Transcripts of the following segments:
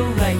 dấu gành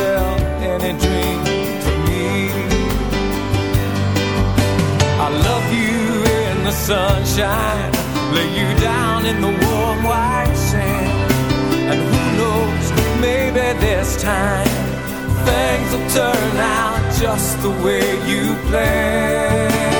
sell any dream to me. I love you in the sunshine, lay you down in the warm white sand. And who knows, maybe this time things will turn out just the way you planned.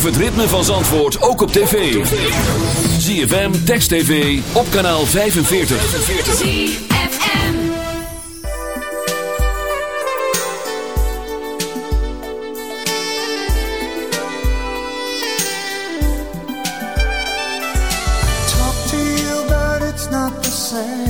Beleef het ritme van Zandvoort ook op tv. ZFM, Text TV, op kanaal 45. Talk to you, but it's not the same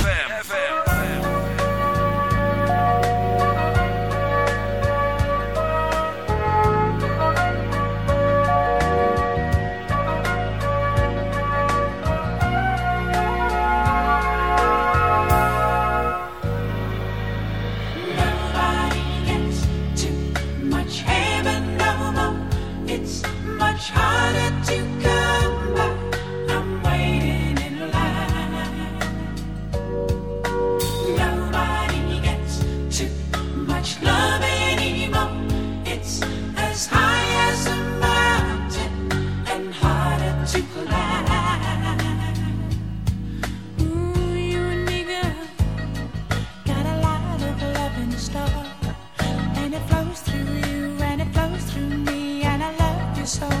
yourself.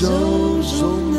手中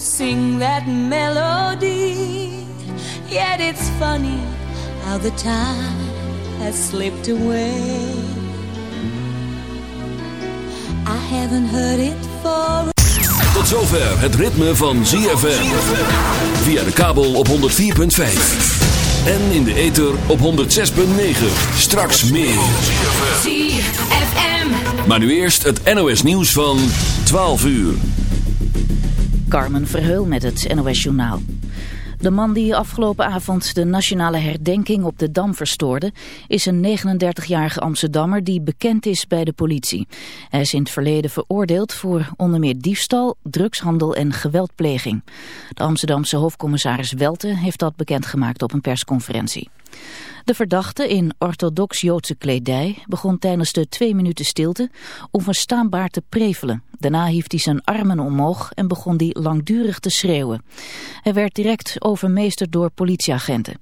sing that melody. Yet it's funny how the time has slipped away. I haven't heard it for. Tot zover het ritme van ZFM. Via de kabel op 104.5. En in de ether op 106.9. Straks meer. ZFM. Maar nu eerst het NOS nieuws van 12 uur. Carmen Verheul met het NOS Journaal. De man die afgelopen avond de nationale herdenking op de Dam verstoorde... is een 39-jarige Amsterdammer die bekend is bij de politie. Hij is in het verleden veroordeeld voor onder meer diefstal, drugshandel en geweldpleging. De Amsterdamse hoofdcommissaris Welte heeft dat bekendgemaakt op een persconferentie. De verdachte in orthodox-Joodse kledij begon tijdens de twee minuten stilte onverstaanbaar te prevelen. Daarna hief hij zijn armen omhoog en begon hij langdurig te schreeuwen. Hij werd direct overmeesterd door politieagenten.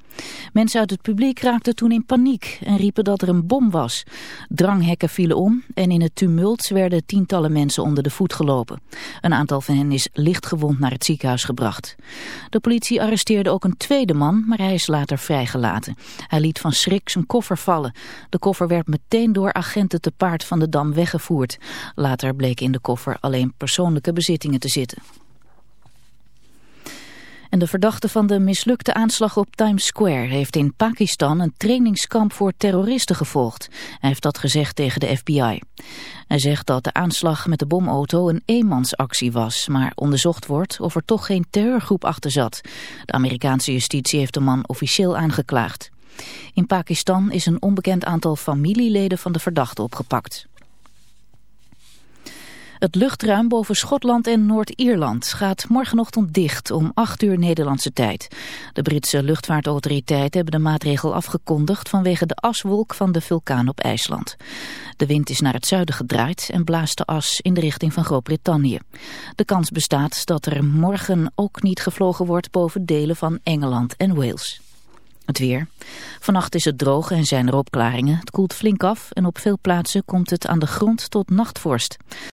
Mensen uit het publiek raakten toen in paniek en riepen dat er een bom was. Dranghekken vielen om en in het tumult werden tientallen mensen onder de voet gelopen. Een aantal van hen is lichtgewond naar het ziekenhuis gebracht. De politie arresteerde ook een tweede man, maar hij is later vrijgelaten. Hij liet van schrik zijn koffer vallen. De koffer werd meteen door agenten te paard van de Dam weggevoerd. Later bleek in de koffer alleen persoonlijke bezittingen te zitten. En de verdachte van de mislukte aanslag op Times Square heeft in Pakistan een trainingskamp voor terroristen gevolgd. Hij heeft dat gezegd tegen de FBI. Hij zegt dat de aanslag met de bomauto een eenmansactie was, maar onderzocht wordt of er toch geen terreurgroep achter zat. De Amerikaanse justitie heeft de man officieel aangeklaagd. In Pakistan is een onbekend aantal familieleden van de verdachte opgepakt. Het luchtruim boven Schotland en Noord-Ierland gaat morgenochtend dicht om 8 uur Nederlandse tijd. De Britse luchtvaartautoriteiten hebben de maatregel afgekondigd vanwege de aswolk van de vulkaan op IJsland. De wind is naar het zuiden gedraaid en blaast de as in de richting van Groot-Brittannië. De kans bestaat dat er morgen ook niet gevlogen wordt boven delen van Engeland en Wales. Het weer. Vannacht is het droog en zijn er opklaringen. Het koelt flink af en op veel plaatsen komt het aan de grond tot nachtvorst.